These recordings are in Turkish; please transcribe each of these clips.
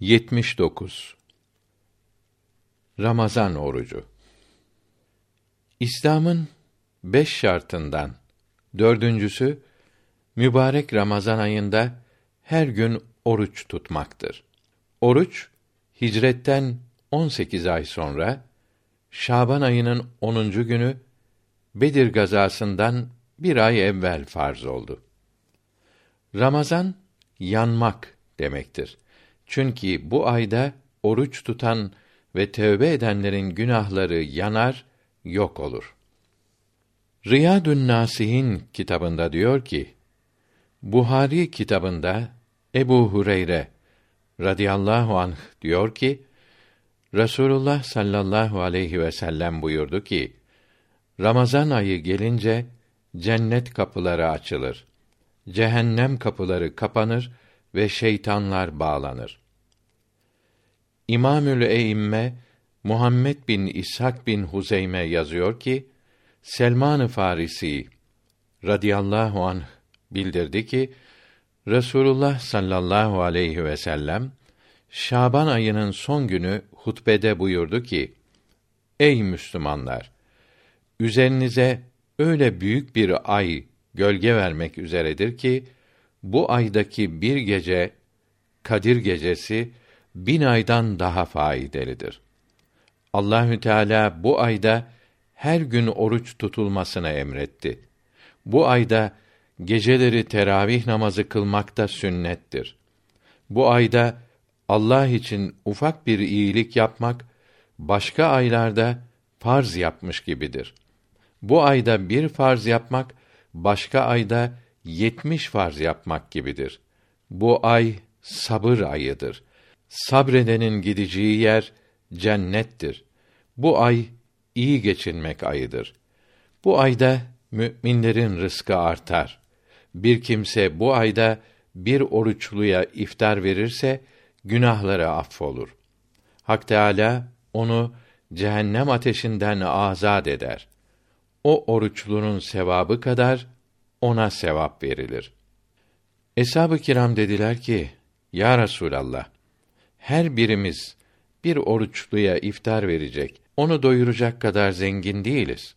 79 Ramazan orucu İslam'ın beş şartından dördüncüsü mübarek Ramazan ayında her gün oruç tutmaktır. Oruç hicretten 18 ay sonra Şaban ayının 10. günü Bedir gazasından bir ay evvel farz oldu. Ramazan yanmak demektir. Çünkü bu ayda oruç tutan ve tövbe edenlerin günahları yanar, yok olur. Riyadun Nasihin kitabında diyor ki, Buhari kitabında Ebu Hureyre radıyallahu anh diyor ki, Resulullah sallallahu aleyhi ve sellem buyurdu ki, Ramazan ayı gelince cennet kapıları açılır. Cehennem kapıları kapanır ve şeytanlar bağlanır. İmamül Eimme Muhammed bin İshak bin Huzeyme yazıyor ki Selman-ı Farisi radıyallahu anh bildirdi ki Resulullah sallallahu aleyhi ve sellem Şaban ayının son günü hutbede buyurdu ki: Ey Müslümanlar! Üzerinize öyle büyük bir ay gölge vermek üzeredir ki bu aydaki bir gece Kadir gecesi bin aydan daha faydalıdır. Allahü Teala bu ayda her gün oruç tutulmasını emretti. Bu ayda geceleri teravih namazı kılmak da sünnettir. Bu ayda Allah için ufak bir iyilik yapmak başka aylarda farz yapmış gibidir. Bu ayda bir farz yapmak başka ayda yetmiş farz yapmak gibidir. Bu ay sabır ayıdır. Sabredenin gideceği yer cennettir. Bu ay iyi geçinmek ayıdır. Bu ayda müminlerin rızkı artar. Bir kimse bu ayda bir oruçluya iftar verirse günahları affolur. Hak Teâlâ onu cehennem ateşinden azad eder. O oruçlunun sevabı kadar ona sevap verilir. Eshab-ı kiram dediler ki, Ya Resûlallah, her birimiz bir oruçluya iftar verecek, onu doyuracak kadar zengin değiliz.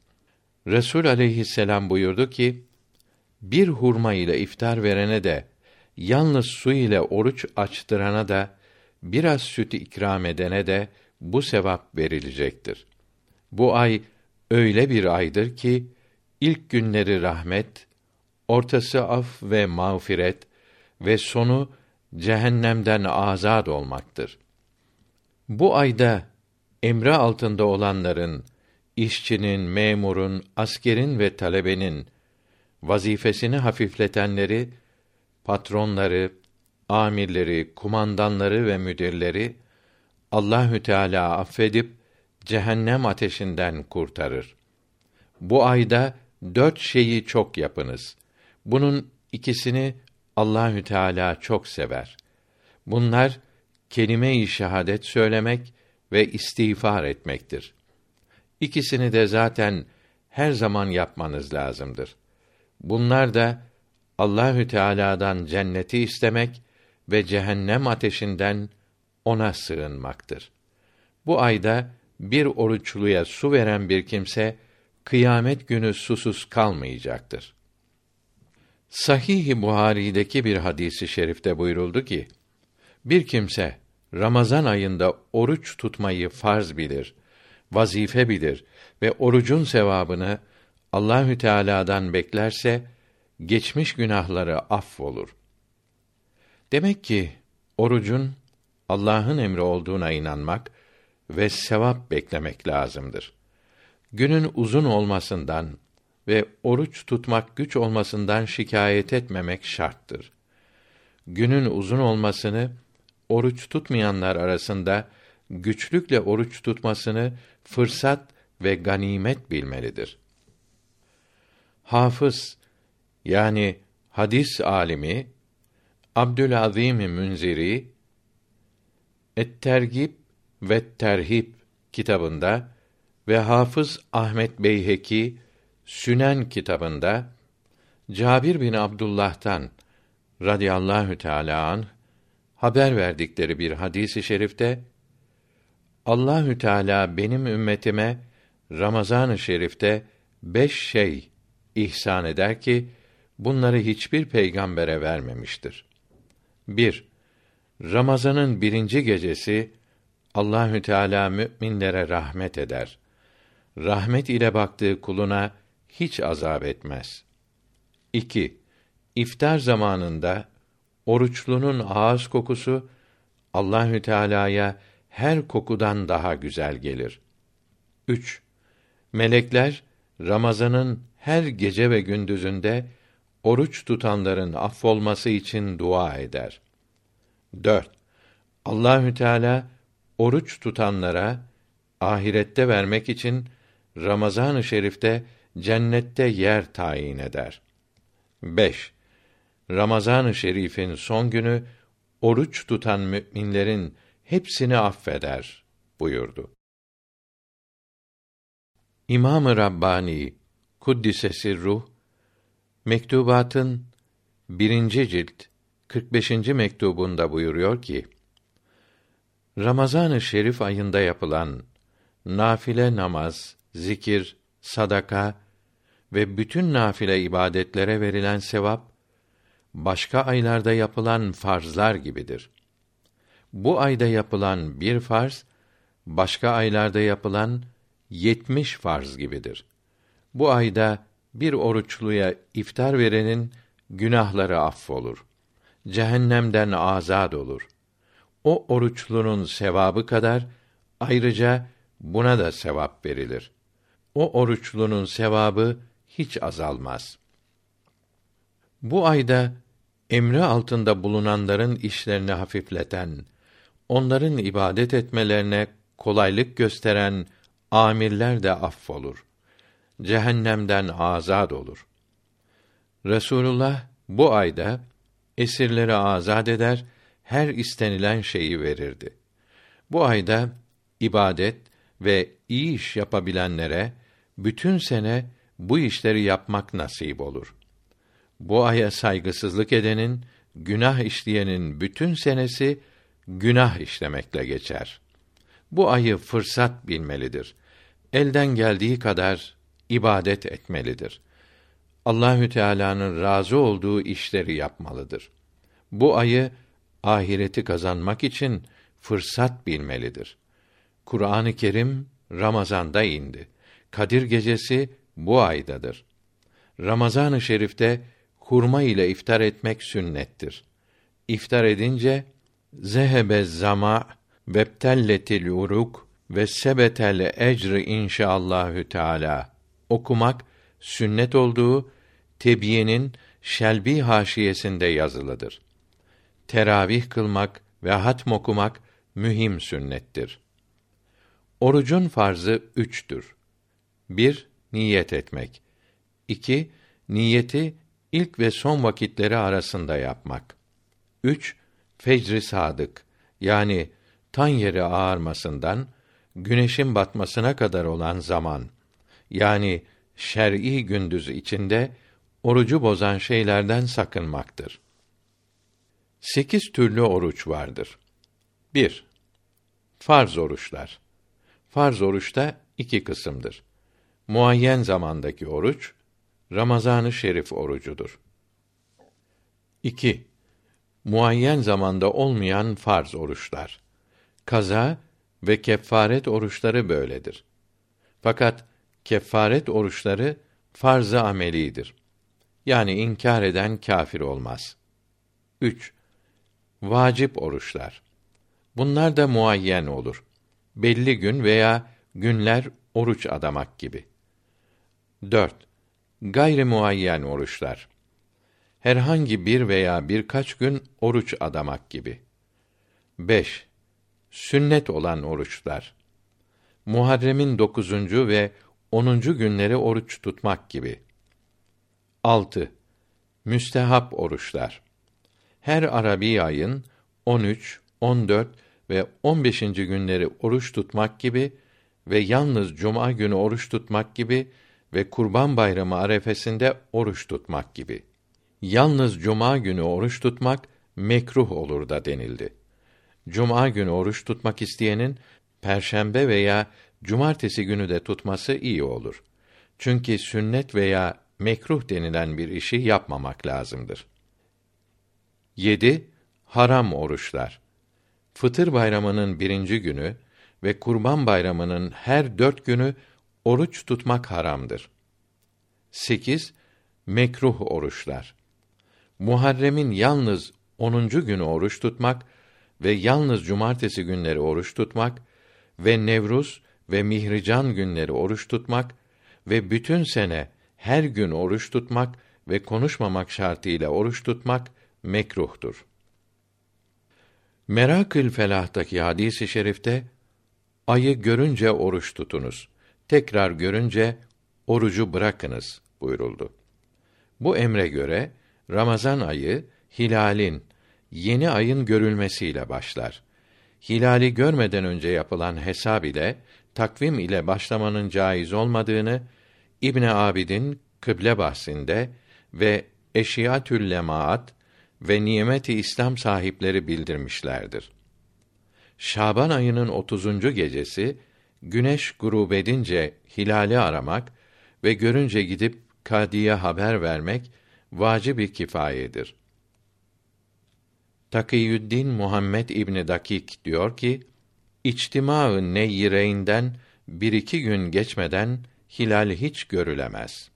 Resul aleyhisselam buyurdu ki, bir hurma ile iftar verene de, yalnız su ile oruç açtırana da, biraz süt ikram edene de, bu sevap verilecektir. Bu ay, öyle bir aydır ki, ilk günleri rahmet, ortası af ve mağfiret ve sonu cehennemden azad olmaktır. Bu ayda emre altında olanların, işçinin, memurun, askerin ve talebenin vazifesini hafifletenleri, patronları, amirleri, kumandanları ve müdirleri Allahü Teala affedip cehennem ateşinden kurtarır. Bu ayda dört şeyi çok yapınız. Bunun ikisini Allahü Teala çok sever. Bunlar kelime-i şehadet söylemek ve istiğfar etmektir. İkisini de zaten her zaman yapmanız lazımdır. Bunlar da Allahü Teala'dan cenneti istemek ve cehennem ateşinden ona sığınmaktır. Bu ayda bir oruçluya su veren bir kimse kıyamet günü susuz kalmayacaktır. Sahih-i Buhari'deki bir hadisi şerifte buyuruldu ki: Bir kimse Ramazan ayında oruç tutmayı farz bilir, vazife bilir ve orucun sevabını Allahü Teala'dan beklerse geçmiş günahları affolur. Demek ki orucun Allah'ın emri olduğuna inanmak ve sevap beklemek lazımdır. Günün uzun olmasından ve oruç tutmak güç olmasından şikayet etmemek şarttır. Günün uzun olmasını oruç tutmayanlar arasında güçlükle oruç tutmasını fırsat ve ganimet bilmelidir. Hafız yani hadis alimi Abdülazim Münziri Et-Tergib ve Terhib kitabında ve Hafız Ahmet Beyheki Sünen kitabında Cabir bin Abdullah'tan radıyallahu teala an haber verdikleri bir hadisi i şerifte Allahü Teala benim ümmetime Ramazan-ı Şerif'te beş şey ihsan eder ki bunları hiçbir peygambere vermemiştir. 1. Ramazanın birinci gecesi Allahü Teala müminlere rahmet eder. Rahmet ile baktığı kuluna hiç azap etmez. 2. İftar zamanında oruçlunun ağız kokusu Allahü Teala'ya her kokudan daha güzel gelir. 3. Melekler Ramazanın her gece ve gündüzünde oruç tutanların affolması için dua eder. 4. Allahü Teala oruç tutanlara ahirette vermek için Ramazan-ı Şerif'te cennette yer tayin eder. 5. Ramazan-ı Şerif'in son günü oruç tutan müminlerin hepsini affeder buyurdu. İmam-ı Rabbani Kuddisesi ruh mektubatın birinci cilt 45. mektubunda buyuruyor ki Ramazan-ı Şerif ayında yapılan nafile namaz, zikir, sadaka ve bütün nafile ibadetlere verilen sevap başka aylarda yapılan farzlar gibidir. Bu ayda yapılan bir farz başka aylarda yapılan yetmiş farz gibidir. Bu ayda bir oruçluya iftar verenin günahları affolur. Cehennemden azad olur. O oruçlunun sevabı kadar ayrıca buna da sevap verilir. O oruçlunun sevabı hiç azalmaz. Bu ayda emri altında bulunanların işlerini hafifleten, onların ibadet etmelerine kolaylık gösteren amirler de affolur. Cehennemden azad olur. Resulullah bu ayda esirleri azad eder, her istenilen şeyi verirdi. Bu ayda ibadet ve iyi iş yapabilenlere bütün sene bu işleri yapmak nasip olur. Bu aya saygısızlık edenin, günah işleyenin bütün senesi günah işlemekle geçer. Bu ayı fırsat bilmelidir. Elden geldiği kadar ibadet etmelidir. Allahü Teala'nın razı olduğu işleri yapmalıdır. Bu ayı ahireti kazanmak için fırsat bilmelidir. Kur'an-ı Kerim Ramazan'da indi. Kadir gecesi bu aydadır. Ramazan-ı Şerif'te hurma ile iftar etmek sünnettir. İftar edince zehebe zama vebtelletil uruk ve sebetel ecri inşaallahü teala okumak sünnet olduğu Tebiyenin Şelbi haşiyesinde yazılıdır. Teravih kılmak ve hatm okumak mühim sünnettir. Orucun farzı üçtür. Bir, niyet etmek. İki, niyeti ilk ve son vakitleri arasında yapmak. Üç, fecri sadık yani tan yeri ağarmasından güneşin batmasına kadar olan zaman yani şer'i gündüz içinde orucu bozan şeylerden sakınmaktır. Sekiz türlü oruç vardır. 1. Farz oruçlar. Farz oruçta iki kısımdır. Muayyen zamandaki oruç, Ramazan-ı Şerif orucudur. 2. Muayyen zamanda olmayan farz oruçlar. Kaza ve kefaret oruçları böyledir. Fakat kefaret oruçları farz-ı amelidir. Yani inkar eden kâfir olmaz. 3. Vacip oruçlar. Bunlar da muayyen olur. Belli gün veya günler oruç adamak gibi. 4. Gayri muayyen oruçlar. Herhangi bir veya birkaç gün oruç adamak gibi. 5. Sünnet olan oruçlar. Muharrem'in dokuzuncu ve onuncu günleri oruç tutmak gibi. 6. Müstehap oruçlar. Her Arabi ayın 13, 14 ve 15. günleri oruç tutmak gibi ve yalnız cuma günü oruç tutmak gibi ve Kurban Bayramı arefesinde oruç tutmak gibi. Yalnız cuma günü oruç tutmak mekruh olur da denildi. Cuma günü oruç tutmak isteyenin perşembe veya cumartesi günü de tutması iyi olur. Çünkü sünnet veya mekruh denilen bir işi yapmamak lazımdır. 7. Haram oruçlar. Fıtır bayramının birinci günü ve Kurban Bayramı'nın her dört günü oruç tutmak haramdır. 8. Mekruh oruçlar. Muharrem'in yalnız 10. günü oruç tutmak ve yalnız cumartesi günleri oruç tutmak ve Nevruz ve Mihrican günleri oruç tutmak ve bütün sene her gün oruç tutmak ve konuşmamak şartıyla oruç tutmak mekruhtur. Merakül Felah'taki hadisi i şerifte ayı görünce oruç tutunuz. Tekrar görünce orucu bırakınız buyuruldu. Bu emre göre Ramazan ayı hilalin yeni ayın görülmesiyle başlar. Hilali görmeden önce yapılan hesab ile takvim ile başlamanın caiz olmadığını İbn Abidin kıble bahsinde ve Eşiyatül Lemaat ve Nimeti İslam sahipleri bildirmişlerdir. Şaban ayının 30. gecesi güneş grup edince hilali aramak ve görünce gidip kadiye haber vermek vacib-i kifayedir. Takiyüddin Muhammed İbni Dakik diyor ki, İçtima-ı Neyyireyn'den bir iki gün geçmeden hilal hiç görülemez.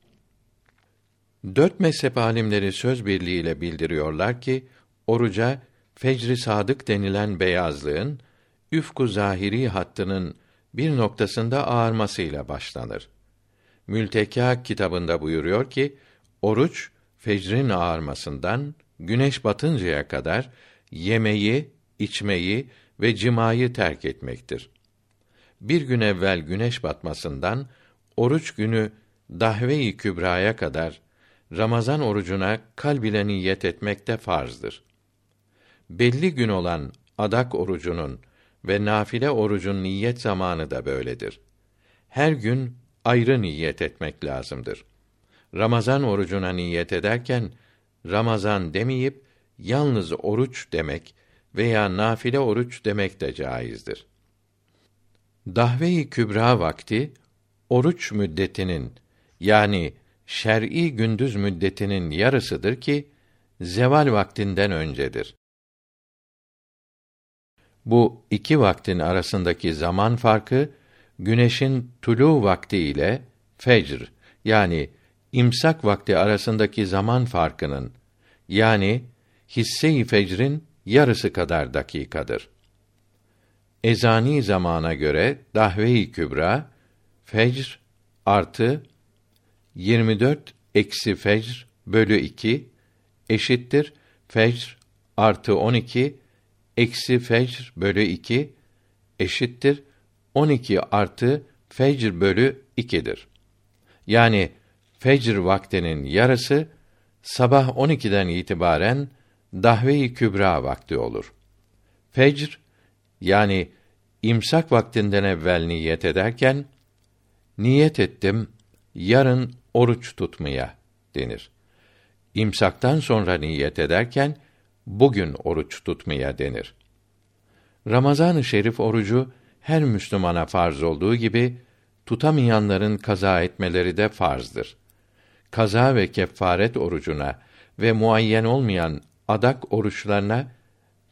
Dört mezhep alimleri söz birliğiyle bildiriyorlar ki, oruca fecri sadık denilen beyazlığın üfku zahiri hattının bir noktasında ağarmasıyla başlanır. Mülteka kitabında buyuruyor ki, oruç fecrin ağarmasından güneş batıncaya kadar yemeyi, içmeyi ve cimayı terk etmektir. Bir gün evvel güneş batmasından oruç günü dahve-i kübraya kadar Ramazan orucuna kalb ile niyet etmek de farzdır. Belli gün olan adak orucunun ve nafile orucun niyet zamanı da böyledir. Her gün ayrı niyet etmek lazımdır. Ramazan orucuna niyet ederken Ramazan demeyip yalnız oruç demek veya nafile oruç demek de caizdir. Dahve-i kübra vakti oruç müddetinin yani şer'i gündüz müddetinin yarısıdır ki zeval vaktinden öncedir. Bu iki vaktin arasındaki zaman farkı güneşin tulu vakti ile fecr yani imsak vakti arasındaki zaman farkının yani hisse-i fecrin yarısı kadar dakikadır. Ezani zamana göre dahve-i kübra fecr artı 24 eksi fecr bölü 2 eşittir fecr artı 12 eksi fecr bölü 2 eşittir 12 artı fecr bölü 2'dir. Yani fecr vaktinin yarısı sabah 12'den itibaren dahve-i kübra vakti olur. Fecr yani imsak vaktinden evvel niyet ederken niyet ettim yarın oruç tutmaya denir. İmsaktan sonra niyet ederken bugün oruç tutmaya denir. Ramazan-ı Şerif orucu her Müslümana farz olduğu gibi tutamayanların kaza etmeleri de farzdır. Kaza ve kefaret orucuna ve muayyen olmayan adak oruçlarına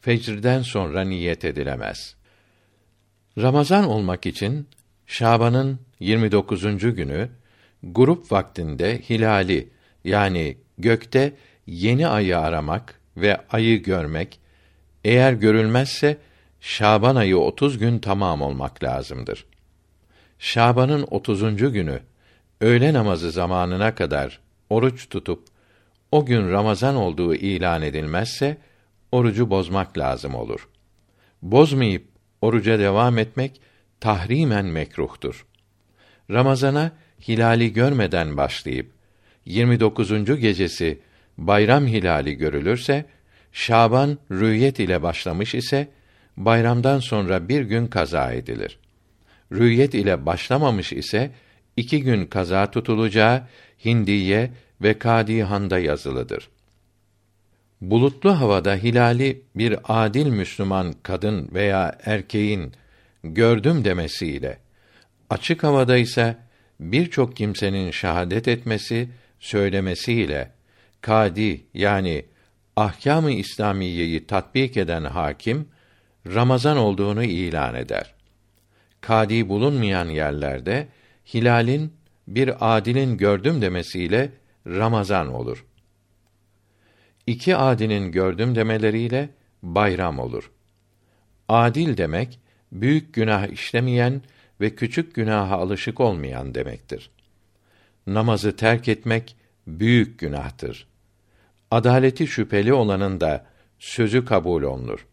fecrden sonra niyet edilemez. Ramazan olmak için Şaban'ın 29. günü grup vaktinde hilali yani gökte yeni ayı aramak ve ayı görmek eğer görülmezse Şaban ayı 30 gün tamam olmak lazımdır. Şaban'ın 30. günü öğle namazı zamanına kadar oruç tutup o gün Ramazan olduğu ilan edilmezse orucu bozmak lazım olur. Bozmayıp oruca devam etmek tahrimen mekruhtur. Ramazana hilali görmeden başlayıp 29. gecesi bayram hilali görülürse Şaban rüyet ile başlamış ise bayramdan sonra bir gün kaza edilir. Rüyet ile başlamamış ise iki gün kaza tutulacağı Hindiye ve Kadihan'da yazılıdır. Bulutlu havada hilali bir adil Müslüman kadın veya erkeğin gördüm demesiyle, açık havada ise birçok kimsenin şahadet etmesi, söylemesiyle kadi yani ahkâm-ı İslamiyeyi tatbik eden hakim Ramazan olduğunu ilan eder. Kadi bulunmayan yerlerde hilalin bir adilin gördüm demesiyle Ramazan olur. İki adinin gördüm demeleriyle bayram olur. Adil demek büyük günah işlemeyen ve küçük günaha alışık olmayan demektir. Namazı terk etmek büyük günahtır. Adaleti şüpheli olanın da sözü kabul olunur.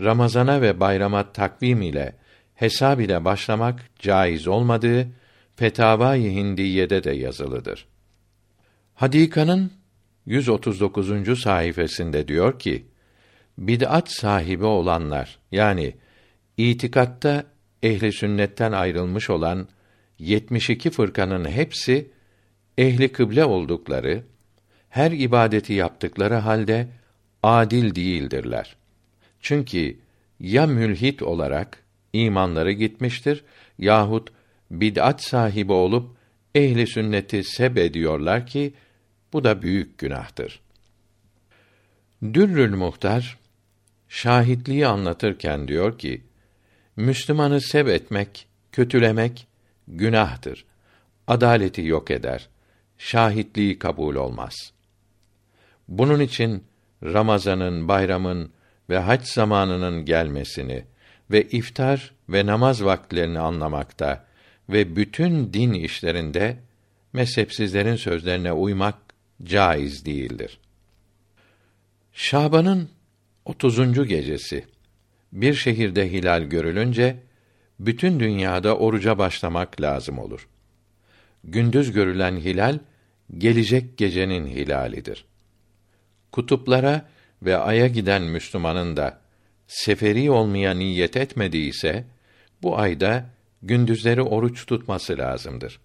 Ramazana ve bayrama takvim ile hesab ile başlamak caiz olmadığı Fetavai Hindiye'de de yazılıdır. Hadika'nın 139. sayfasında diyor ki: Bid'at sahibi olanlar yani itikatta ehli sünnetten ayrılmış olan 72 fırkanın hepsi ehli kıble oldukları, her ibadeti yaptıkları halde adil değildirler. Çünkü ya mülhit olarak imanları gitmiştir yahut bid'at sahibi olup ehli sünneti seb ediyorlar ki bu da büyük günahtır. Dürrül Muhtar şahitliği anlatırken diyor ki: Müslümanı seb etmek, kötülemek günahtır. Adaleti yok eder. Şahitliği kabul olmaz. Bunun için Ramazanın, bayramın ve hac zamanının gelmesini ve iftar ve namaz vaktlerini anlamakta ve bütün din işlerinde mezhepsizlerin sözlerine uymak caiz değildir. Şaban'ın 30. gecesi bir şehirde hilal görülünce bütün dünyada oruca başlamak lazım olur. Gündüz görülen hilal gelecek gecenin hilalidir. Kutuplara ve aya giden Müslümanın da seferi olmaya niyet etmediyse bu ayda gündüzleri oruç tutması lazımdır.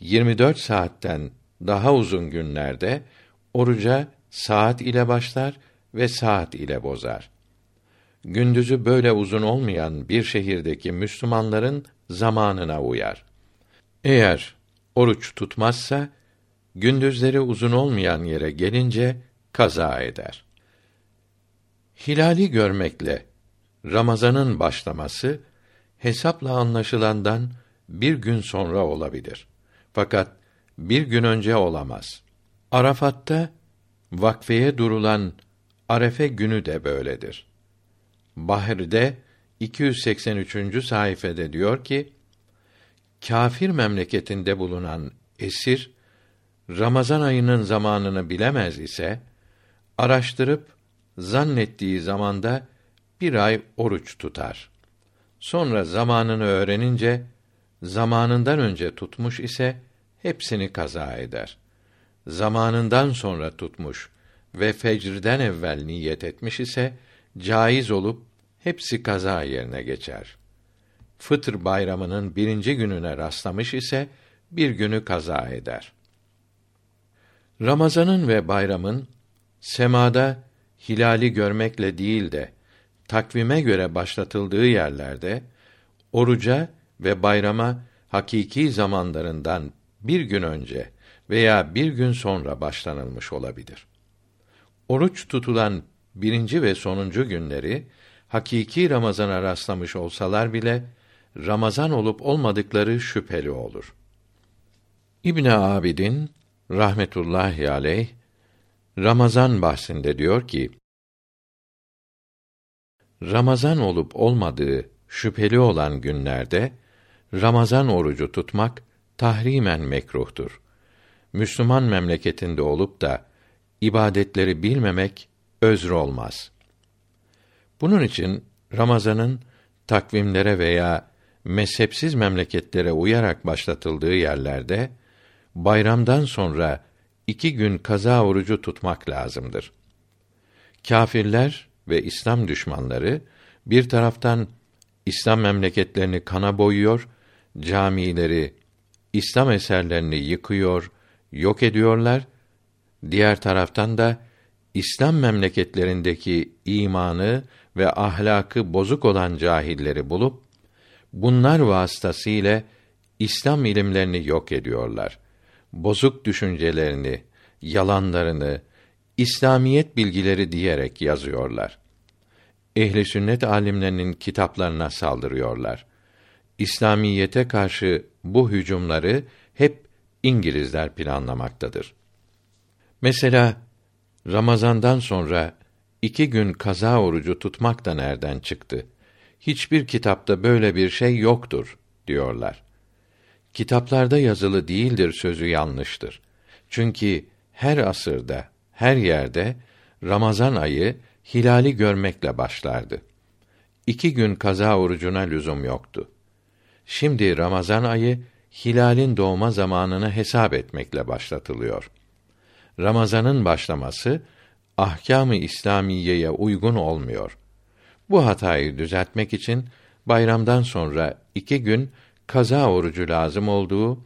24 saatten daha uzun günlerde oruca saat ile başlar ve saat ile bozar. Gündüzü böyle uzun olmayan bir şehirdeki Müslümanların zamanına uyar. Eğer oruç tutmazsa gündüzleri uzun olmayan yere gelince kaza eder. Hilali görmekle Ramazanın başlaması hesapla anlaşılandan bir gün sonra olabilir. Fakat bir gün önce olamaz. Arafat'ta vakfeye durulan Arefe günü de böyledir. Bahir'de 283. sayfede diyor ki: Kafir memleketinde bulunan esir Ramazan ayının zamanını bilemez ise araştırıp zannettiği zamanda bir ay oruç tutar. Sonra zamanını öğrenince zamanından önce tutmuş ise hepsini kaza eder. Zamanından sonra tutmuş ve fecriden evvel niyet etmiş ise caiz olup hepsi kaza yerine geçer. Fıtır bayramının birinci gününe rastlamış ise bir günü kaza eder. Ramazanın ve bayramın semada hilali görmekle değil de takvime göre başlatıldığı yerlerde oruca ve bayrama hakiki zamanlarından bir gün önce veya bir gün sonra başlanılmış olabilir. Oruç tutulan birinci ve sonuncu günleri hakiki Ramazana rastlamış olsalar bile Ramazan olup olmadıkları şüpheli olur. İbn Abidin rahmetullahi aleyh Ramazan bahsinde diyor ki Ramazan olup olmadığı şüpheli olan günlerde Ramazan orucu tutmak tahrimen mekruhtur. Müslüman memleketinde olup da ibadetleri bilmemek özrü olmaz. Bunun için Ramazan'ın takvimlere veya mezhepsiz memleketlere uyarak başlatıldığı yerlerde bayramdan sonra iki gün kaza orucu tutmak lazımdır. Kâfirler ve İslam düşmanları bir taraftan İslam memleketlerini kana boyuyor, camileri, İslam eserlerini yıkıyor, yok ediyorlar. Diğer taraftan da İslam memleketlerindeki imanı ve ahlakı bozuk olan cahilleri bulup bunlar vasıtasıyla İslam ilimlerini yok ediyorlar. Bozuk düşüncelerini, yalanlarını, İslamiyet bilgileri diyerek yazıyorlar. Ehli sünnet alimlerinin kitaplarına saldırıyorlar. İslamiyete karşı bu hücumları hep İngilizler planlamaktadır. Mesela Ramazandan sonra iki gün kaza orucu tutmak da nereden çıktı? Hiçbir kitapta böyle bir şey yoktur diyorlar. Kitaplarda yazılı değildir sözü yanlıştır. Çünkü her asırda, her yerde Ramazan ayı hilali görmekle başlardı. İki gün kaza orucuna lüzum yoktu. Şimdi Ramazan ayı hilalin doğma zamanını hesap etmekle başlatılıyor. Ramazanın başlaması ahkâm-ı İslamiyeye uygun olmuyor. Bu hatayı düzeltmek için bayramdan sonra iki gün kaza orucu lazım olduğu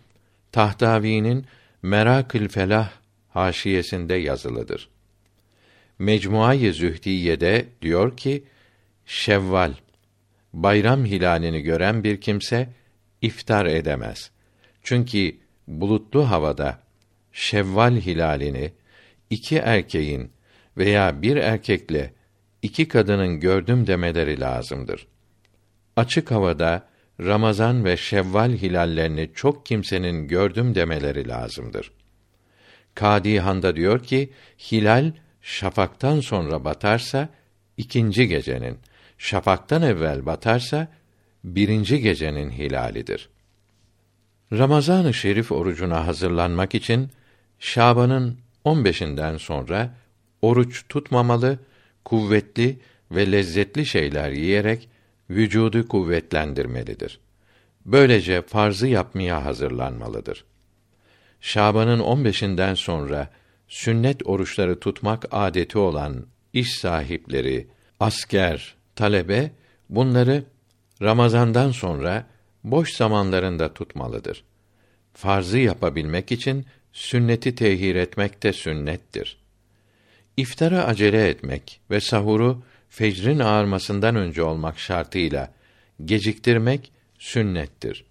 Tahtavi'nin Merakül Felah haşiyesinde yazılıdır. Mecmuayı Zühdiye'de diyor ki Şevval bayram hilalini gören bir kimse iftar edemez. Çünkü bulutlu havada Şevval hilalini iki erkeğin veya bir erkekle iki kadının gördüm demeleri lazımdır. Açık havada Ramazan ve Şevval hilallerini çok kimsenin gördüm demeleri lazımdır. Kadi Handa diyor ki hilal şafaktan sonra batarsa ikinci gecenin, şafaktan evvel batarsa birinci gecenin hilalidir. Ramazan-ı Şerif orucuna hazırlanmak için Şaban'ın 15'inden sonra oruç tutmamalı, kuvvetli ve lezzetli şeyler yiyerek vücudu kuvvetlendirmelidir. Böylece farzı yapmaya hazırlanmalıdır. Şaban'ın 15'inden sonra sünnet oruçları tutmak adeti olan iş sahipleri, asker, talebe bunları Ramazandan sonra boş zamanlarında tutmalıdır. Farzı yapabilmek için sünneti tehir etmek de sünnettir. İftara acele etmek ve sahuru fecrin ağarmasından önce olmak şartıyla geciktirmek sünnettir.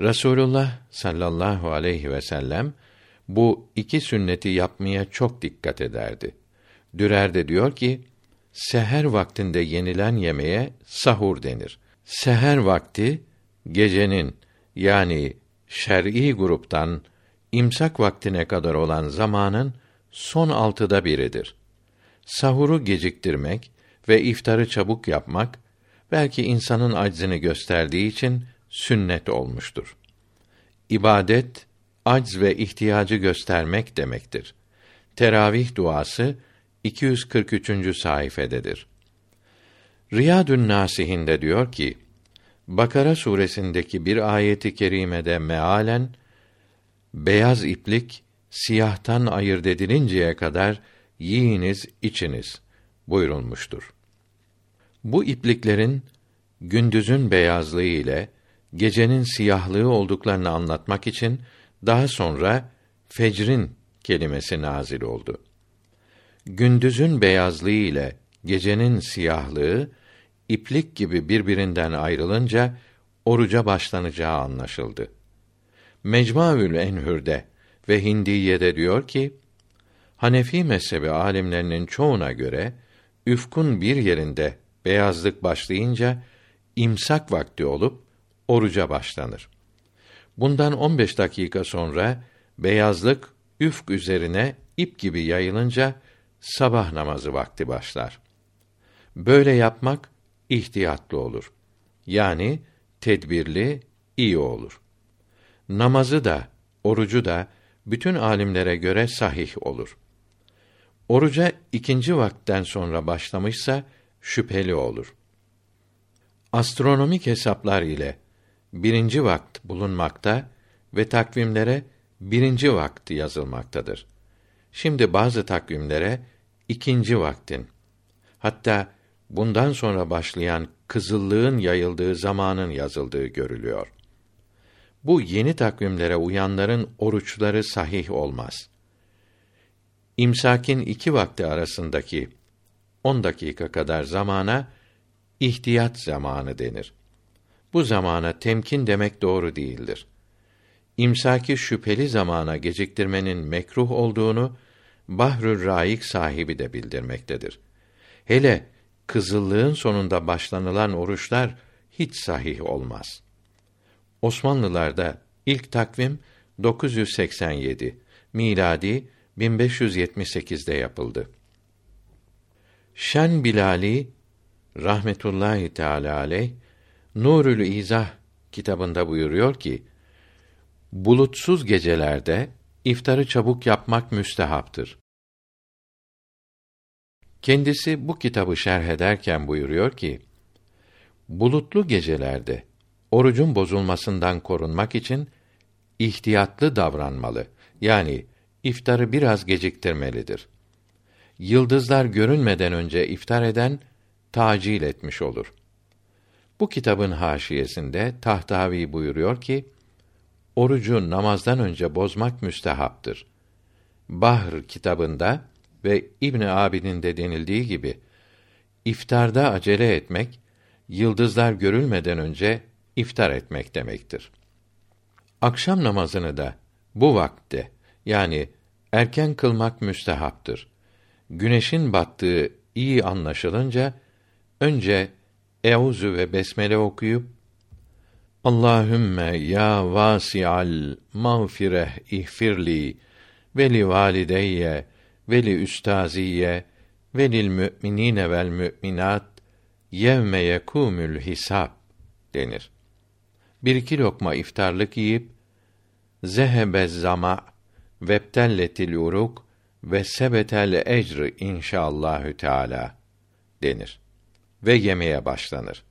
Rasulullah sallallahu aleyhi ve sellem bu iki sünneti yapmaya çok dikkat ederdi. Dürer de diyor ki, seher vaktinde yenilen yemeğe sahur denir. Seher vakti gecenin yani şer'i gruptan imsak vaktine kadar olan zamanın son altıda biridir. Sahuru geciktirmek ve iftarı çabuk yapmak belki insanın aczini gösterdiği için sünnet olmuştur. İbadet acz ve ihtiyacı göstermek demektir. Teravih duası 243. sayfededir. Riyadün Nasihinde diyor ki: Bakara suresindeki bir ayeti kerimede mealen beyaz iplik siyahtan ayırt edilinceye kadar yiyiniz, içiniz buyurulmuştur. Bu ipliklerin gündüzün beyazlığı ile gecenin siyahlığı olduklarını anlatmak için daha sonra fecrin kelimesi nazil oldu. Gündüzün beyazlığı ile gecenin siyahlığı iplik gibi birbirinden ayrılınca oruca başlanacağı anlaşıldı. Mecmuaül Enhür'de ve Hindiye'de diyor ki, Hanefi mezhebi alimlerinin çoğuna göre üfkun bir yerinde beyazlık başlayınca imsak vakti olup oruca başlanır. Bundan 15 dakika sonra beyazlık üfk üzerine ip gibi yayılınca sabah namazı vakti başlar. Böyle yapmak ihtiyatlı olur. Yani tedbirli, iyi olur. Namazı da, orucu da bütün alimlere göre sahih olur. Oruca ikinci vaktten sonra başlamışsa şüpheli olur. Astronomik hesaplar ile birinci vakt bulunmakta ve takvimlere birinci vakti yazılmaktadır. Şimdi bazı takvimlere ikinci vaktin, hatta bundan sonra başlayan kızıllığın yayıldığı zamanın yazıldığı görülüyor. Bu yeni takvimlere uyanların oruçları sahih olmaz. İmsakin iki vakti arasındaki 10 dakika kadar zamana ihtiyat zamanı denir. Bu zamana temkin demek doğru değildir. İmsaki şüpheli zamana geciktirmenin mekruh olduğunu Bahrül Raik sahibi de bildirmektedir. Hele kızıllığın sonunda başlanılan oruçlar hiç sahih olmaz. Osmanlılarda ilk takvim 987, miladi 1578'de yapıldı. Şen Bilali rahmetullahi teala aleyh Nurül İzah kitabında buyuruyor ki bulutsuz gecelerde iftarı çabuk yapmak müstehaptır. Kendisi bu kitabı şerh ederken buyuruyor ki bulutlu gecelerde orucun bozulmasından korunmak için ihtiyatlı davranmalı. Yani iftarı biraz geciktirmelidir. Yıldızlar görünmeden önce iftar eden tacil etmiş olur. Bu kitabın haşiyesinde Tahtavi buyuruyor ki orucu namazdan önce bozmak müstehaptır. Bahr kitabında ve İbn Abidin de denildiği gibi iftarda acele etmek yıldızlar görülmeden önce iftar etmek demektir. Akşam namazını da bu vakte yani erken kılmak müstehaptır. Güneşin battığı iyi anlaşılınca önce Euzu ve besmele okuyup Allahümme ya vasi'al mağfireh ihfirli ve li valideyye ve li üstaziye ve müminine vel müminat yevme yekumül hisab denir. Bir iki lokma iftarlık yiyip zehebe zama vebtelletil uruk ve sebetel ecr inşallahü teala denir ve yemeye başlanır.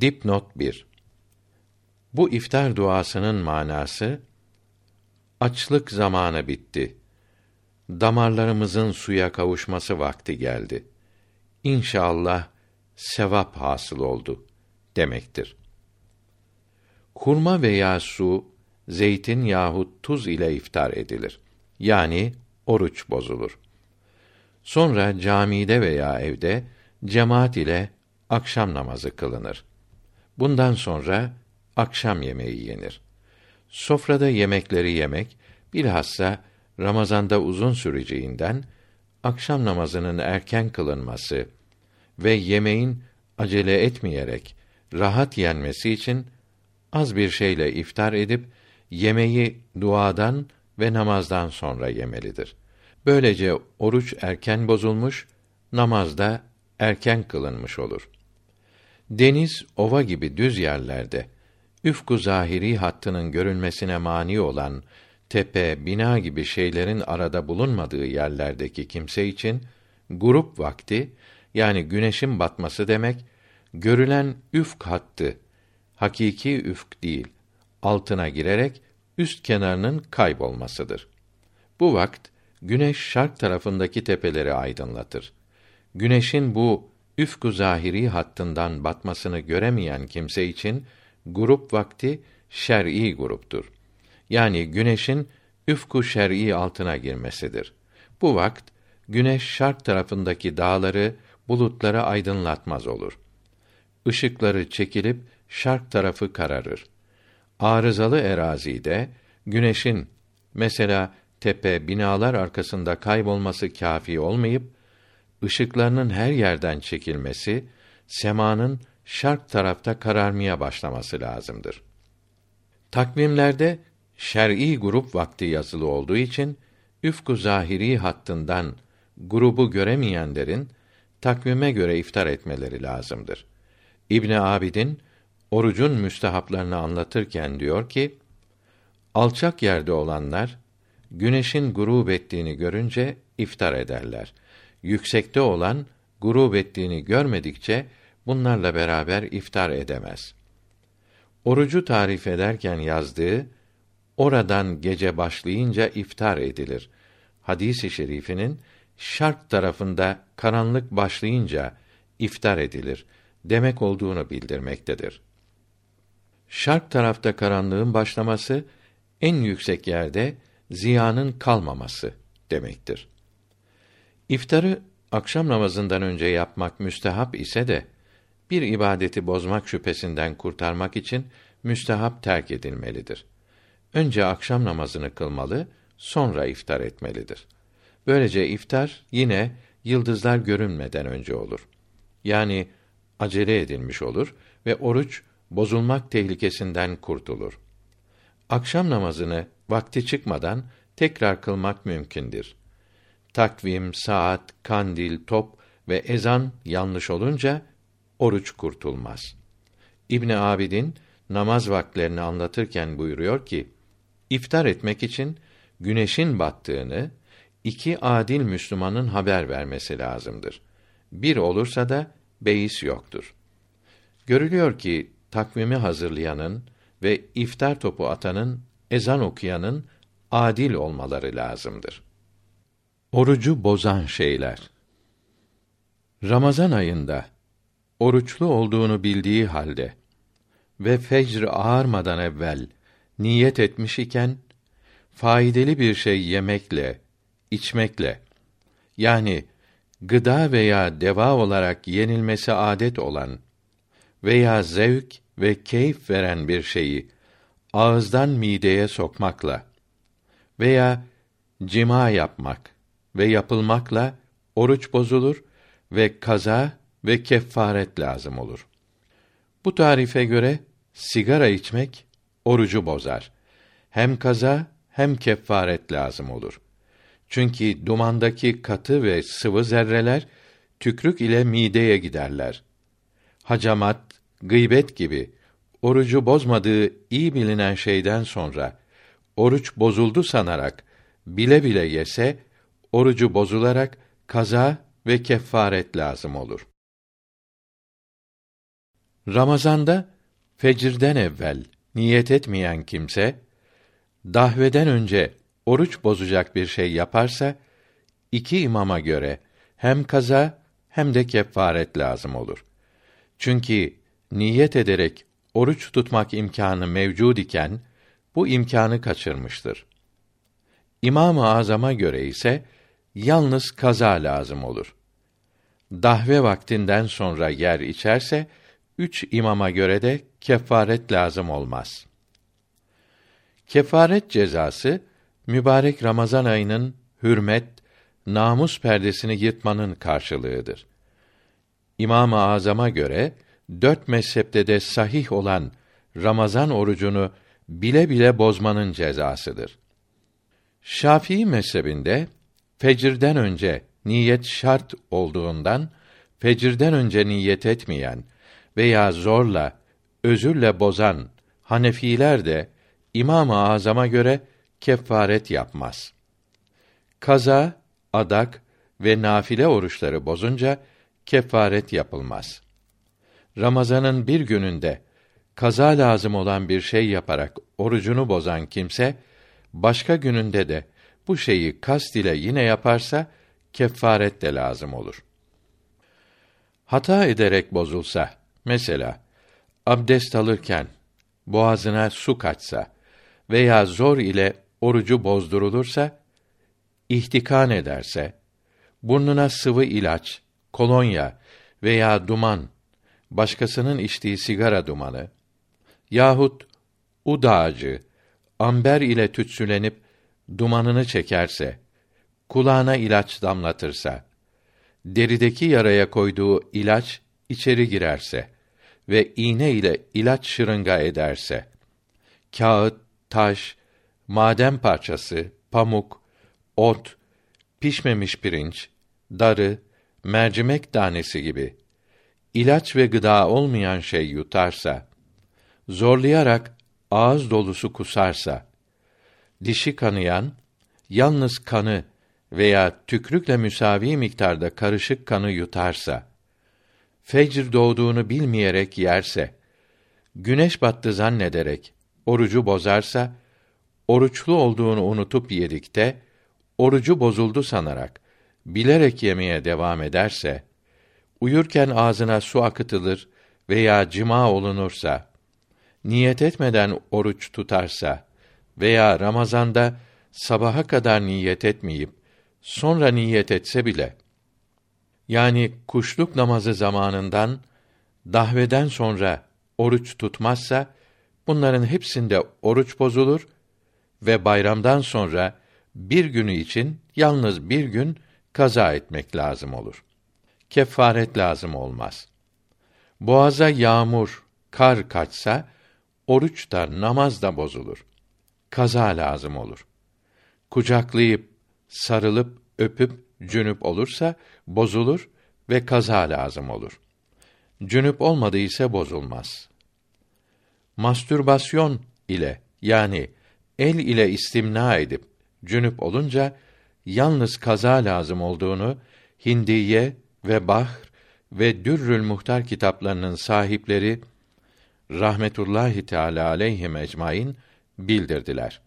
Dipnot 1 Bu iftar duasının manası açlık zamanı bitti. Damarlarımızın suya kavuşması vakti geldi. İnşallah sevap hasıl oldu demektir. Kurma veya su, zeytin yahut tuz ile iftar edilir. Yani oruç bozulur. Sonra camide veya evde cemaat ile akşam namazı kılınır. Bundan sonra akşam yemeği yenir. Sofrada yemekleri yemek bilhassa Ramazanda uzun süreceğinden akşam namazının erken kılınması ve yemeğin acele etmeyerek rahat yenmesi için az bir şeyle iftar edip yemeği duadan ve namazdan sonra yemelidir. Böylece oruç erken bozulmuş, namazda erken kılınmış olur. Deniz, ova gibi düz yerlerde üfku zahiri hattının görünmesine mani olan tepe, bina gibi şeylerin arada bulunmadığı yerlerdeki kimse için grup vakti yani güneşin batması demek görülen üfk hattı hakiki üfk değil altına girerek üst kenarının kaybolmasıdır. Bu vakt güneş şark tarafındaki tepeleri aydınlatır. Güneşin bu üfku zahiri hattından batmasını göremeyen kimse için grup vakti şer'i gruptur. Yani güneşin üfku şer'i altına girmesidir. Bu vakt güneş şark tarafındaki dağları, bulutları aydınlatmaz olur. Işıkları çekilip şark tarafı kararır. Arızalı erazide güneşin mesela tepe, binalar arkasında kaybolması kafi olmayıp ışıklarının her yerden çekilmesi, semanın şark tarafta kararmaya başlaması lazımdır. Takvimlerde şer'i grup vakti yazılı olduğu için üfku zahiri hattından grubu göremeyenlerin takvime göre iftar etmeleri lazımdır. İbn Abidin orucun müstehaplarını anlatırken diyor ki: Alçak yerde olanlar güneşin gurub ettiğini görünce iftar ederler. Yüksekte olan gurub ettiğini görmedikçe bunlarla beraber iftar edemez. Orucu tarif ederken yazdığı oradan gece başlayınca iftar edilir. Hadisi şerifinin şark tarafında karanlık başlayınca iftar edilir demek olduğunu bildirmektedir. Şark tarafta karanlığın başlaması en yüksek yerde ziyanın kalmaması demektir. İftarı akşam namazından önce yapmak müstehap ise de bir ibadeti bozmak şüphesinden kurtarmak için müstehap terk edilmelidir. Önce akşam namazını kılmalı, sonra iftar etmelidir. Böylece iftar yine yıldızlar görünmeden önce olur. Yani acele edilmiş olur ve oruç bozulmak tehlikesinden kurtulur. Akşam namazını vakti çıkmadan tekrar kılmak mümkündür. Takvim, saat, kandil, top ve ezan yanlış olunca oruç kurtulmaz. İbn Abidin namaz vakitlerini anlatırken buyuruyor ki: İftar etmek için güneşin battığını iki adil Müslümanın haber vermesi lazımdır. Bir olursa da beis yoktur. Görülüyor ki takvimi hazırlayanın ve iftar topu atanın, ezan okuyanın adil olmaları lazımdır. Orucu bozan şeyler. Ramazan ayında oruçlu olduğunu bildiği halde ve fecr ağarmadan evvel niyet etmiş iken faydalı bir şey yemekle, içmekle yani gıda veya deva olarak yenilmesi adet olan veya zevk ve keyif veren bir şeyi ağızdan mideye sokmakla veya cima yapmak ve yapılmakla oruç bozulur ve kaza ve kefaret lazım olur. Bu tarife göre sigara içmek orucu bozar. Hem kaza hem kefaret lazım olur. Çünkü dumandaki katı ve sıvı zerreler tükrük ile mideye giderler. Hacamat, gıybet gibi orucu bozmadığı iyi bilinen şeyden sonra oruç bozuldu sanarak bile bile yese orucu bozularak kaza ve kefaret lazım olur. Ramazanda fecirden evvel niyet etmeyen kimse dahveden önce oruç bozacak bir şey yaparsa iki imama göre hem kaza hem de kefaret lazım olur. Çünkü niyet ederek oruç tutmak imkanı mevcud iken bu imkanı kaçırmıştır. İmam-ı Azam'a göre ise yalnız kaza lazım olur. Dahve vaktinden sonra yer içerse üç imama göre de kefaret lazım olmaz. Kefaret cezası mübarek Ramazan ayının hürmet, namus perdesini yırtmanın karşılığıdır. İmam-ı Azam'a göre dört mezhepte de sahih olan Ramazan orucunu bile bile bozmanın cezasıdır. Şafii mezhebinde fecirden önce niyet şart olduğundan fecirden önce niyet etmeyen veya zorla özürle bozan Hanefiler de İmam-ı Azam'a göre kefaret yapmaz. Kaza, adak ve nafile oruçları bozunca kefaret yapılmaz. Ramazanın bir gününde kaza lazım olan bir şey yaparak orucunu bozan kimse başka gününde de bu şeyi kast ile yine yaparsa kefaret de lazım olur. Hata ederek bozulsa, mesela abdest alırken boğazına su kaçsa veya zor ile orucu bozdurulursa, ihtikan ederse, burnuna sıvı ilaç, kolonya veya duman, başkasının içtiği sigara dumanı yahut ud ağacı, amber ile tütsülenip dumanını çekerse, kulağına ilaç damlatırsa, derideki yaraya koyduğu ilaç içeri girerse ve iğne ile ilaç şırınga ederse, kağıt, taş, maden parçası, pamuk, ot, pişmemiş pirinç, darı, mercimek tanesi gibi. İlaç ve gıda olmayan şey yutarsa, zorlayarak ağız dolusu kusarsa, dişi kanayan, yalnız kanı veya tükrükle müsavi miktarda karışık kanı yutarsa, fecr doğduğunu bilmeyerek yerse, güneş battı zannederek orucu bozarsa, oruçlu olduğunu unutup yedikte, orucu bozuldu sanarak, bilerek yemeye devam ederse, uyurken ağzına su akıtılır veya cima olunursa, niyet etmeden oruç tutarsa veya Ramazanda sabaha kadar niyet etmeyip sonra niyet etse bile yani kuşluk namazı zamanından dahveden sonra oruç tutmazsa bunların hepsinde oruç bozulur ve bayramdan sonra bir günü için yalnız bir gün kaza etmek lazım olur. Kefaret lazım olmaz. Boğaza yağmur, kar kaçsa oruç da namaz da bozulur. Kaza lazım olur. Kucaklayıp, sarılıp, öpüp cünüp olursa bozulur ve kaza lazım olur. Cünüp olmadıysa bozulmaz. Mastürbasyon ile yani el ile istimna edip cünüp olunca yalnız kaza lazım olduğunu Hindiye ve Bahr ve Dürrül Muhtar kitaplarının sahipleri rahmetullahi teala aleyhi ecmaîn bildirdiler.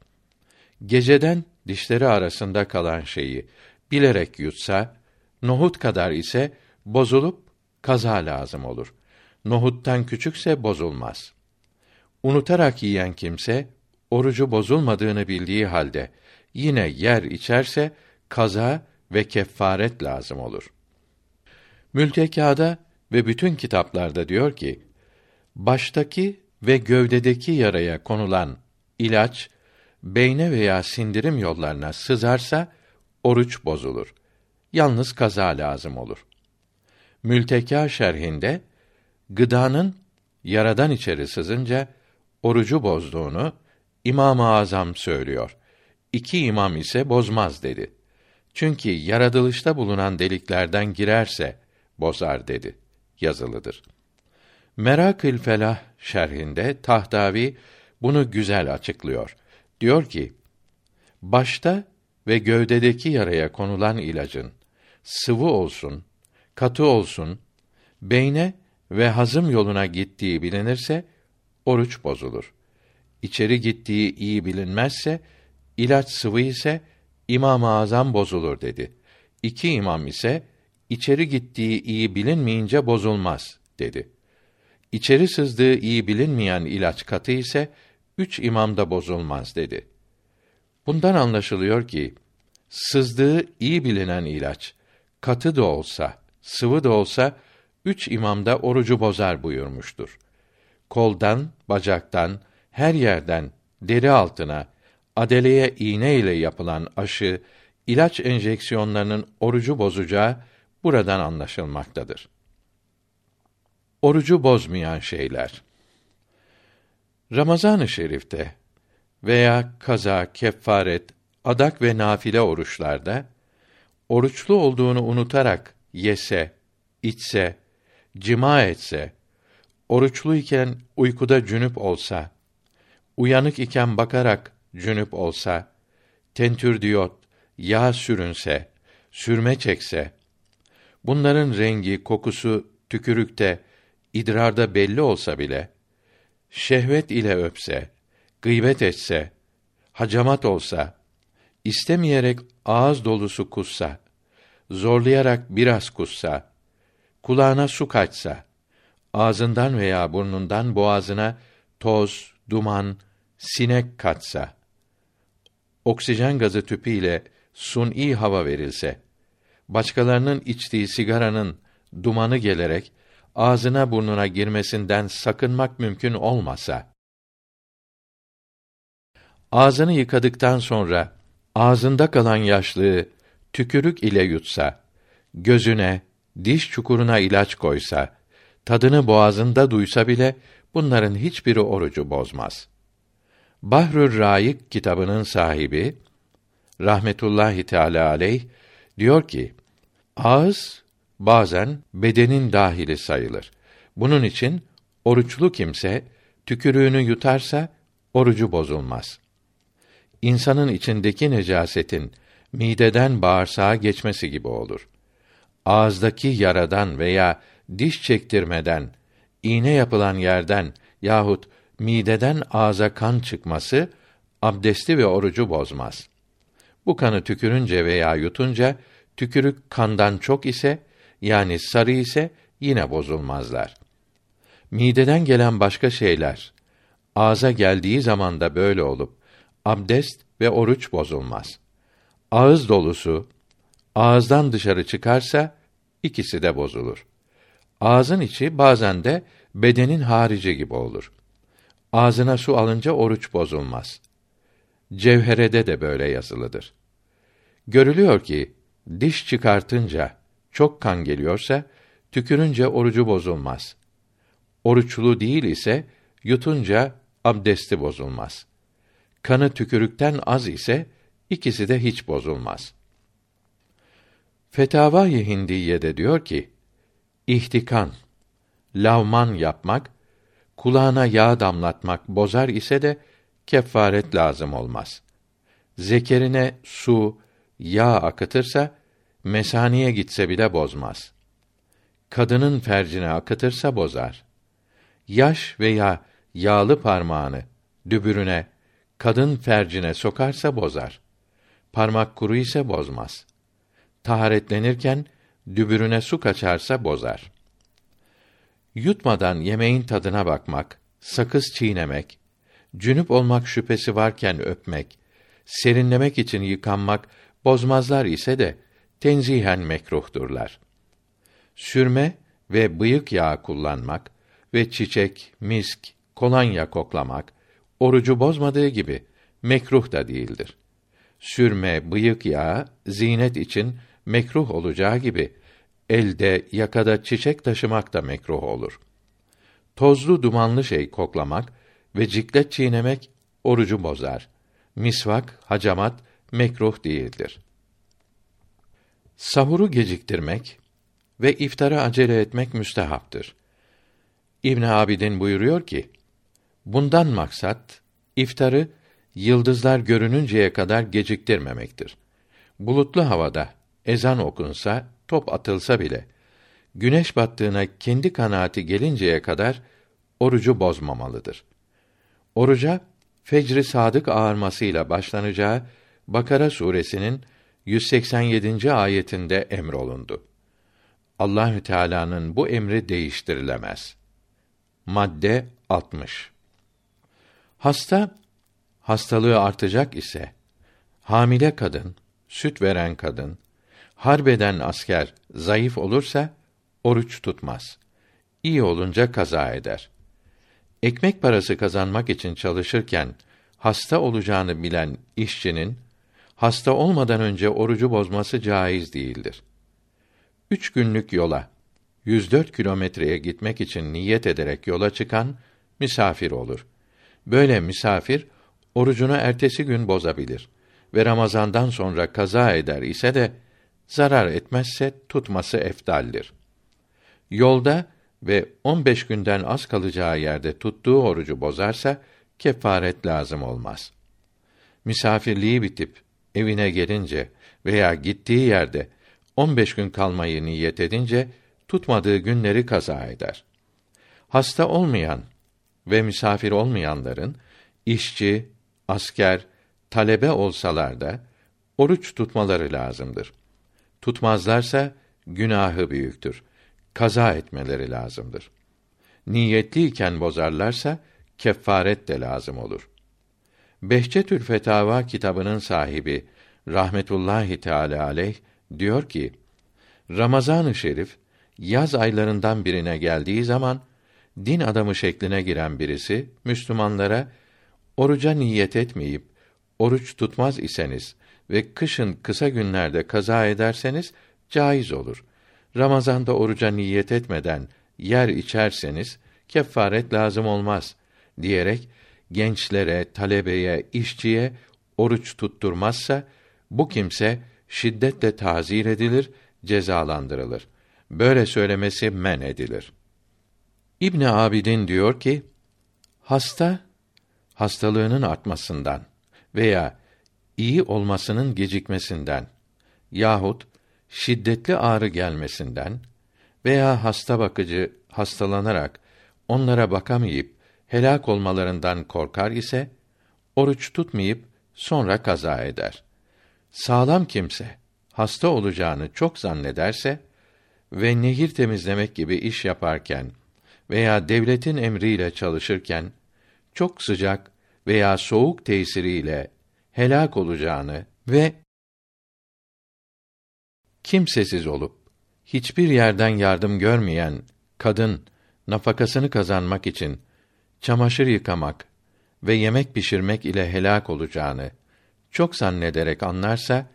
Geceden dişleri arasında kalan şeyi bilerek yutsa, nohut kadar ise bozulup kaza lazım olur. Nohuttan küçükse bozulmaz. Unutarak yiyen kimse orucu bozulmadığını bildiği halde yine yer içerse kaza ve kefaret lazım olur. Mültekâda ve bütün kitaplarda diyor ki, baştaki ve gövdedeki yaraya konulan ilaç beyne veya sindirim yollarına sızarsa oruç bozulur. Yalnız kaza lazım olur. Mülteka şerhinde gıdanın yaradan içeri sızınca orucu bozduğunu İmam-ı Azam söylüyor. İki imam ise bozmaz dedi. Çünkü yaratılışta bulunan deliklerden girerse bozar dedi. Yazılıdır. Merakül Felah şerhinde Tahtavi bunu güzel açıklıyor. Diyor ki: Başta ve gövdedeki yaraya konulan ilacın sıvı olsun, katı olsun, beyne ve hazım yoluna gittiği bilinirse oruç bozulur. İçeri gittiği iyi bilinmezse ilaç sıvı ise İmam-ı Azam bozulur dedi. İki imam ise içeri gittiği iyi bilinmeyince bozulmaz dedi. İçeri sızdığı iyi bilinmeyen ilaç katı ise üç imam da bozulmaz dedi. Bundan anlaşılıyor ki sızdığı iyi bilinen ilaç katı da olsa, sıvı da olsa üç imam da orucu bozar buyurmuştur. Koldan, bacaktan, her yerden deri altına adeleye iğne ile yapılan aşı, ilaç enjeksiyonlarının orucu bozacağı buradan anlaşılmaktadır. Orucu bozmayan şeyler. Ramazan-ı Şerif'te veya kaza, kefaret, adak ve nafile oruçlarda oruçlu olduğunu unutarak yese, içse, cima etse, oruçlu iken uykuda cünüp olsa, uyanık iken bakarak cünüp olsa, tentür diyot, yağ sürünse, sürme çekse, bunların rengi, kokusu tükürükte, idrarda belli olsa bile, şehvet ile öpse, gıybet etse, hacamat olsa, istemeyerek ağız dolusu kussa, zorlayarak biraz kussa, kulağına su kaçsa, ağzından veya burnundan boğazına toz, duman, sinek katsa, oksijen gazı tüpüyle suni hava verilse, başkalarının içtiği sigaranın dumanı gelerek ağzına burnuna girmesinden sakınmak mümkün olmasa, ağzını yıkadıktan sonra ağzında kalan yaşlığı tükürük ile yutsa, gözüne, diş çukuruna ilaç koysa, tadını boğazında duysa bile bunların hiçbiri orucu bozmaz. Bahrül Raik kitabının sahibi rahmetullahi teala aleyh diyor ki: Ağız bazen bedenin dahili sayılır. Bunun için oruçlu kimse tükürüğünü yutarsa orucu bozulmaz. İnsanın içindeki necasetin mideden bağırsağa geçmesi gibi olur. Ağızdaki yaradan veya diş çektirmeden, iğne yapılan yerden yahut mideden ağza kan çıkması abdesti ve orucu bozmaz. Bu kanı tükürünce veya yutunca tükürük kandan çok ise yani sarı ise yine bozulmazlar. Mideden gelen başka şeyler ağza geldiği zaman da böyle olup abdest ve oruç bozulmaz. Ağız dolusu, ağızdan dışarı çıkarsa ikisi de bozulur. Ağzın içi bazen de bedenin harici gibi olur. Ağzına su alınca oruç bozulmaz. Cevherede de böyle yazılıdır. Görülüyor ki diş çıkartınca çok kan geliyorsa tükürünce orucu bozulmaz. Oruçlu değil ise yutunca abdesti bozulmaz. Kanı tükürükten az ise ikisi de hiç bozulmaz. Fetavâ-i Hindiye'de diyor ki, ihtikan, lavman yapmak, kulağına yağ damlatmak bozar ise de kefaret lazım olmaz. Zekerine su, yağ akıtırsa, mesaniye gitse bile bozmaz. Kadının fercine akıtırsa bozar. Yaş veya yağlı parmağını dübürüne, kadın fercine sokarsa bozar. Parmak kuru ise bozmaz. Taharetlenirken dübürüne su kaçarsa bozar. Yutmadan yemeğin tadına bakmak, sakız çiğnemek, cünüp olmak şüphesi varken öpmek, serinlemek için yıkanmak bozmazlar ise de tenzihen mekruhdurlar. Sürme ve bıyık yağı kullanmak ve çiçek, misk, kolonya koklamak orucu bozmadığı gibi mekruh da değildir. Sürme, bıyık yağı zinet için mekruh olacağı gibi elde, yakada çiçek taşımak da mekruh olur. Tozlu, dumanlı şey koklamak ve ciklet çiğnemek orucu bozar. Misvak, hacamat mekruh değildir. Sahuru geciktirmek ve iftara acele etmek müstehaptır. İbn Abidin buyuruyor ki: Bundan maksat iftarı yıldızlar görününceye kadar geciktirmemektir. Bulutlu havada ezan okunsa, top atılsa bile güneş battığına kendi kanaati gelinceye kadar orucu bozmamalıdır. Oruca fecri sadık ağarmasıyla başlanacağı Bakara suresinin 187. ayetinde emrolundu. Allahü Teala'nın bu emri değiştirilemez. Madde 60. Hasta hastalığı artacak ise hamile kadın, süt veren kadın, harbeden asker zayıf olursa oruç tutmaz. İyi olunca kaza eder. Ekmek parası kazanmak için çalışırken hasta olacağını bilen işçinin hasta olmadan önce orucu bozması caiz değildir. Üç günlük yola 104 kilometreye gitmek için niyet ederek yola çıkan misafir olur. Böyle misafir orucunu ertesi gün bozabilir ve Ramazandan sonra kaza eder ise de zarar etmezse tutması eftaldir. Yolda ve 15 günden az kalacağı yerde tuttuğu orucu bozarsa kefaret lazım olmaz. Misafirliği bitip evine gelince veya gittiği yerde 15 gün kalmayı niyet edince tutmadığı günleri kaza eder. Hasta olmayan ve misafir olmayanların işçi, asker, talebe olsalar da oruç tutmaları lazımdır. Tutmazlarsa günahı büyüktür. Kaza etmeleri lazımdır. Niyetliyken bozarlarsa kefaret de lazım olur. Behçetül Fetava kitabının sahibi rahmetullahi teala aleyh diyor ki: Ramazan-ı Şerif yaz aylarından birine geldiği zaman din adamı şekline giren birisi Müslümanlara oruca niyet etmeyip oruç tutmaz iseniz ve kışın kısa günlerde kaza ederseniz caiz olur. Ramazanda oruca niyet etmeden yer içerseniz kefaret lazım olmaz diyerek gençlere, talebeye, işçiye oruç tutturmazsa bu kimse şiddetle tazir edilir, cezalandırılır. Böyle söylemesi men edilir. İbn Abidin diyor ki: Hasta hastalığının artmasından veya iyi olmasının gecikmesinden yahut şiddetli ağrı gelmesinden veya hasta bakıcı hastalanarak onlara bakamayıp helak olmalarından korkar ise oruç tutmayıp sonra kaza eder. Sağlam kimse hasta olacağını çok zannederse ve nehir temizlemek gibi iş yaparken veya devletin emriyle çalışırken çok sıcak veya soğuk tesiriyle helak olacağını ve kimsesiz olup hiçbir yerden yardım görmeyen kadın nafakasını kazanmak için çamaşır yıkamak ve yemek pişirmek ile helak olacağını çok zannederek anlarsa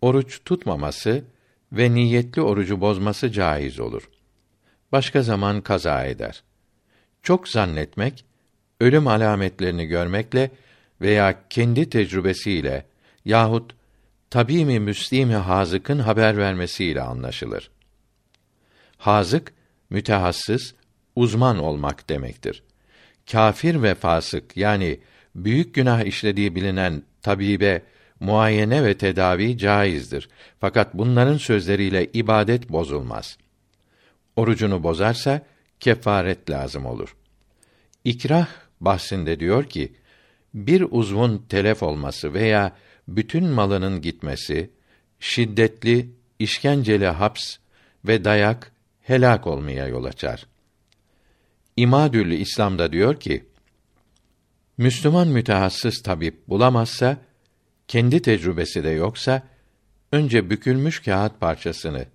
oruç tutmaması ve niyetli orucu bozması caiz olur. Başka zaman kaza eder. Çok zannetmek ölüm alametlerini görmekle veya kendi tecrübesiyle yahut tabii mi müslimi hazıkın haber vermesiyle anlaşılır. Hazık mütehassıs, uzman olmak demektir. Kafir ve fasık yani büyük günah işlediği bilinen tabibe muayene ve tedavi caizdir. Fakat bunların sözleriyle ibadet bozulmaz. Orucunu bozarsa kefaret lazım olur. İkrah bahsinde diyor ki, bir uzvun telef olması veya bütün malının gitmesi, şiddetli, işkenceli haps ve dayak helak olmaya yol açar. İmadül İslam'da diyor ki, Müslüman mütehassıs tabip bulamazsa, kendi tecrübesi de yoksa, önce bükülmüş kağıt parçasını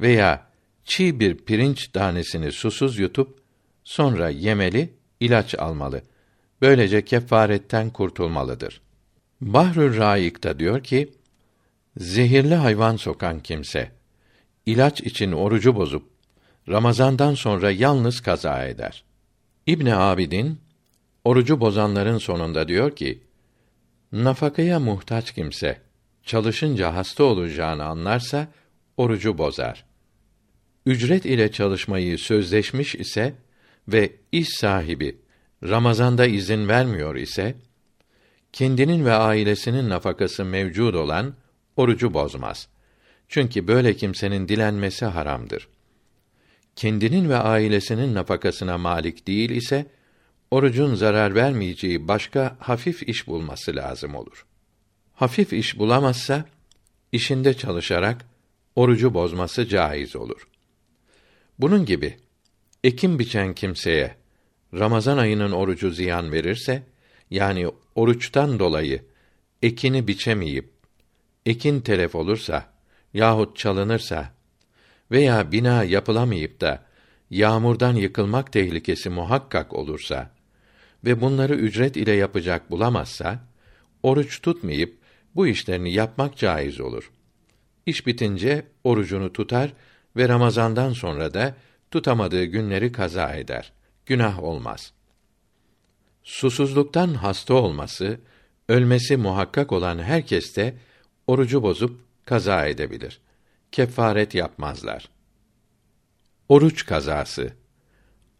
veya çiğ bir pirinç tanesini susuz yutup, sonra yemeli, ilaç almalı. Böylece kefaretten kurtulmalıdır. Bahrül Raik'ta diyor ki, zehirli hayvan sokan kimse, ilaç için orucu bozup, Ramazandan sonra yalnız kaza eder. İbni Abidin, orucu bozanların sonunda diyor ki, nafakaya muhtaç kimse, çalışınca hasta olacağını anlarsa, orucu bozar. Ücret ile çalışmayı sözleşmiş ise ve iş sahibi Ramazanda izin vermiyor ise, kendinin ve ailesinin nafakası mevcud olan orucu bozmaz. Çünkü böyle kimsenin dilenmesi haramdır. Kendinin ve ailesinin nafakasına malik değil ise orucun zarar vermeyeceği başka hafif iş bulması lazım olur. Hafif iş bulamazsa işinde çalışarak orucu bozması caiz olur. Bunun gibi ekim biçen kimseye Ramazan ayının orucu ziyan verirse yani oruçtan dolayı ekini biçemeyip ekin telef olursa yahut çalınırsa veya bina yapılamayıp da yağmurdan yıkılmak tehlikesi muhakkak olursa ve bunları ücret ile yapacak bulamazsa oruç tutmayıp bu işlerini yapmak caiz olur. İş bitince orucunu tutar ve Ramazandan sonra da tutamadığı günleri kaza eder. Günah olmaz. Susuzluktan hasta olması, ölmesi muhakkak olan herkes de orucu bozup kaza edebilir. Kefaret yapmazlar. Oruç kazası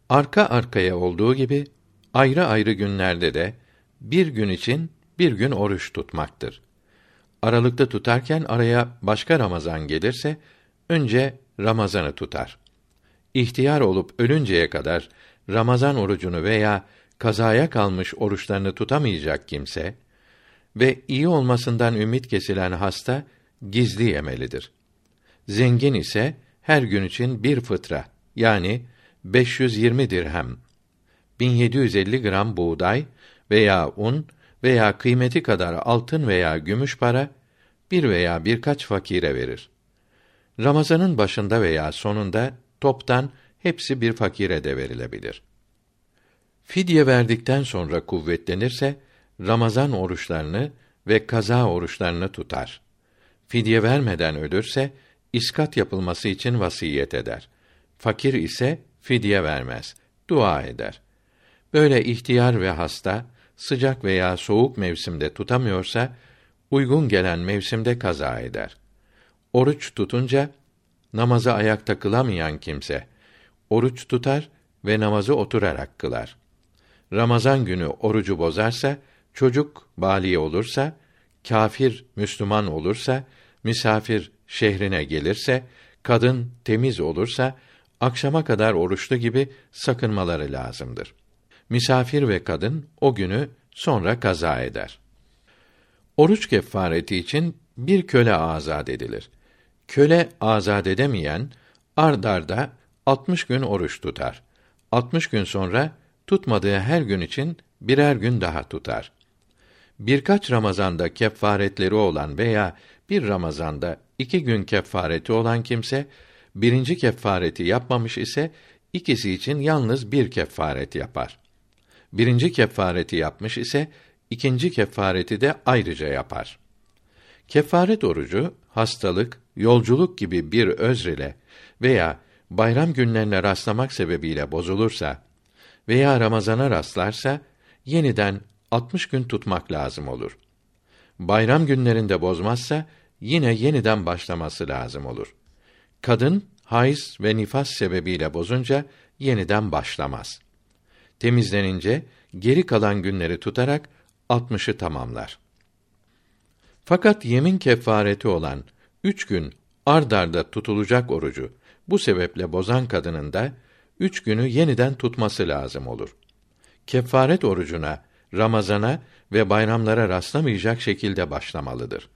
arka arkaya olduğu gibi ayrı ayrı günlerde de bir gün için bir gün oruç tutmaktır. Aralıkta tutarken araya başka Ramazan gelirse önce Ramazanı tutar. İhtiyar olup ölünceye kadar Ramazan orucunu veya kazaya kalmış oruçlarını tutamayacak kimse ve iyi olmasından ümit kesilen hasta gizli yemelidir. Zengin ise her gün için bir fıtra yani 520 dirhem 1750 gram buğday veya un veya kıymeti kadar altın veya gümüş para bir veya birkaç fakire verir. Ramazanın başında veya sonunda toptan hepsi bir fakire de verilebilir. Fidye verdikten sonra kuvvetlenirse Ramazan oruçlarını ve kaza oruçlarını tutar. Fidye vermeden ölürse iskat yapılması için vasiyet eder. Fakir ise fidye vermez, dua eder. Böyle ihtiyar ve hasta sıcak veya soğuk mevsimde tutamıyorsa uygun gelen mevsimde kaza eder. Oruç tutunca namazı ayakta kılamayan kimse oruç tutar ve namazı oturarak kılar. Ramazan günü orucu bozarsa, çocuk bali olursa, kafir Müslüman olursa, misafir şehrine gelirse, kadın temiz olursa, akşama kadar oruçlu gibi sakınmaları lazımdır. Misafir ve kadın o günü sonra kaza eder. Oruç kefareti için bir köle azad edilir. Köle azad edemeyen ard arda 60 gün oruç tutar. 60 gün sonra tutmadığı her gün için birer gün daha tutar. Birkaç Ramazanda kefaretleri olan veya bir Ramazanda iki gün kefareti olan kimse, birinci kefareti yapmamış ise, ikisi için yalnız bir kefaret yapar. Birinci kefareti yapmış ise, ikinci kefareti de ayrıca yapar. Kefaret orucu, hastalık, yolculuk gibi bir özr ile veya bayram günlerine rastlamak sebebiyle bozulursa veya Ramazana rastlarsa yeniden 60 gün tutmak lazım olur. Bayram günlerinde bozmazsa yine yeniden başlaması lazım olur. Kadın hayız ve nifas sebebiyle bozunca yeniden başlamaz. Temizlenince geri kalan günleri tutarak 60'ı tamamlar. Fakat yemin kefareti olan üç gün ard arda tutulacak orucu bu sebeple bozan kadının da üç günü yeniden tutması lazım olur. Kefaret orucuna, Ramazana ve bayramlara rastlamayacak şekilde başlamalıdır.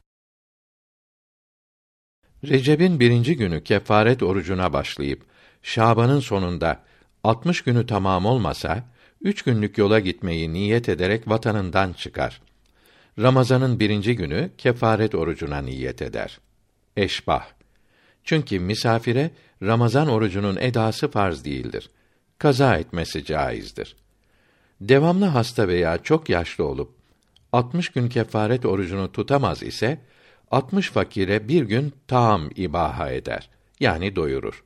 Recep'in birinci günü kefaret orucuna başlayıp Şaban'ın sonunda 60 günü tamam olmasa, üç günlük yola gitmeyi niyet ederek vatanından çıkar. Ramazanın birinci günü kefaret orucuna niyet eder. Eşbah. Çünkü misafire Ramazan orucunun edası farz değildir. Kaza etmesi caizdir. Devamlı hasta veya çok yaşlı olup 60 gün kefaret orucunu tutamaz ise 60 fakire bir gün taam ibaha eder. Yani doyurur.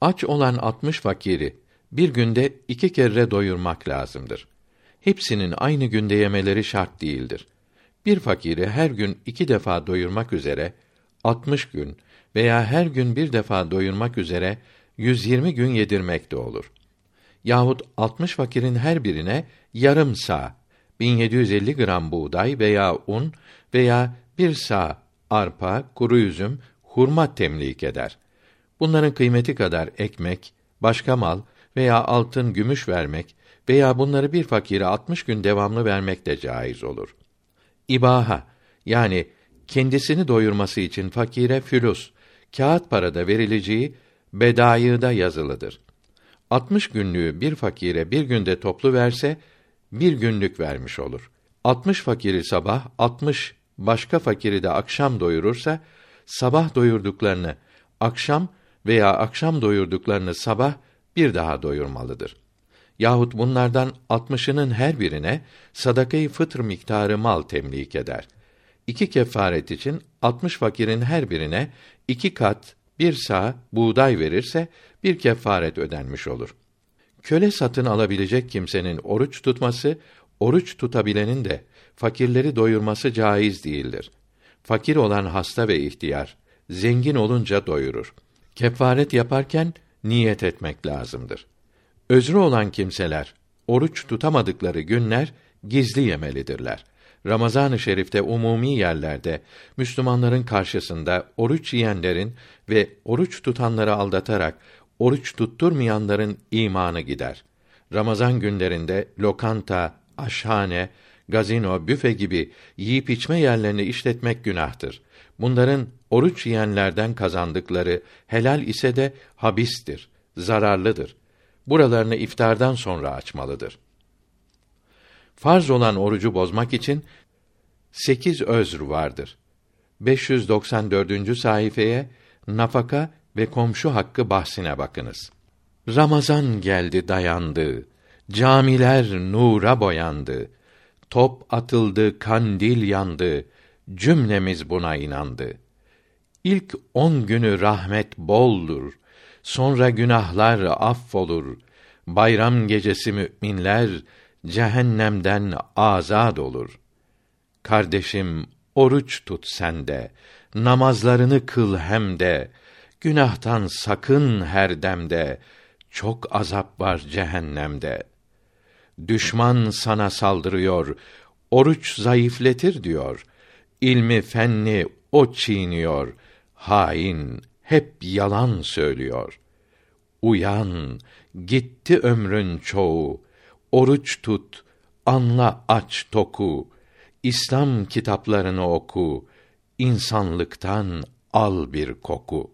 Aç olan 60 fakiri bir günde iki kere doyurmak lazımdır. Hepsinin aynı günde yemeleri şart değildir. Bir fakiri her gün iki defa doyurmak üzere 60 gün veya her gün bir defa doyurmak üzere 120 gün yedirmek de olur. Yahut 60 fakirin her birine yarım sağ 1750 gram buğday veya un veya bir sağ arpa, kuru üzüm, hurma temlik eder. Bunların kıymeti kadar ekmek, başka mal veya altın, gümüş vermek veya bunları bir fakire 60 gün devamlı vermek de caiz olur. İbaha yani kendisini doyurması için fakire fülus, kağıt parada verileceği bedayıda yazılıdır. 60 günlüğü bir fakire bir günde toplu verse bir günlük vermiş olur. 60 fakiri sabah, 60 başka fakiri de akşam doyurursa sabah doyurduklarını akşam veya akşam doyurduklarını sabah bir daha doyurmalıdır. Yahut bunlardan altmışının her birine sadakayı fıtr miktarı mal temlik eder. İki kefaret için altmış fakirin her birine iki kat bir sağ buğday verirse bir kefaret ödenmiş olur. Köle satın alabilecek kimsenin oruç tutması, oruç tutabilenin de fakirleri doyurması caiz değildir. Fakir olan hasta ve ihtiyar, zengin olunca doyurur. Kefaret yaparken niyet etmek lazımdır. Özrü olan kimseler oruç tutamadıkları günler gizli yemelidirler. Ramazan-ı Şerif'te umumi yerlerde Müslümanların karşısında oruç yiyenlerin ve oruç tutanları aldatarak oruç tutturmayanların imanı gider. Ramazan günlerinde lokanta, aşhane, gazino, büfe gibi yiyip içme yerlerini işletmek günahtır. Bunların oruç yiyenlerden kazandıkları helal ise de habistir, zararlıdır. Buralarını iftardan sonra açmalıdır. Farz olan orucu bozmak için sekiz özr vardır. 594. sayfaya nafaka ve komşu hakkı bahsine bakınız. Ramazan geldi dayandı. Camiler nura boyandı. Top atıldı, kandil yandı. Cümlemiz buna inandı. İlk on günü rahmet boldur. Sonra günahlar affolur. Bayram gecesi müminler cehennemden azad olur. Kardeşim oruç tut sen de, namazlarını kıl hem de, günahtan sakın her demde, çok azap var cehennemde. Düşman sana saldırıyor, oruç zayıfletir diyor. İlmi fenni o çiğniyor, hain hep yalan söylüyor. Uyan, gitti ömrün çoğu, oruç tut, anla aç toku, İslam kitaplarını oku, insanlıktan al bir koku.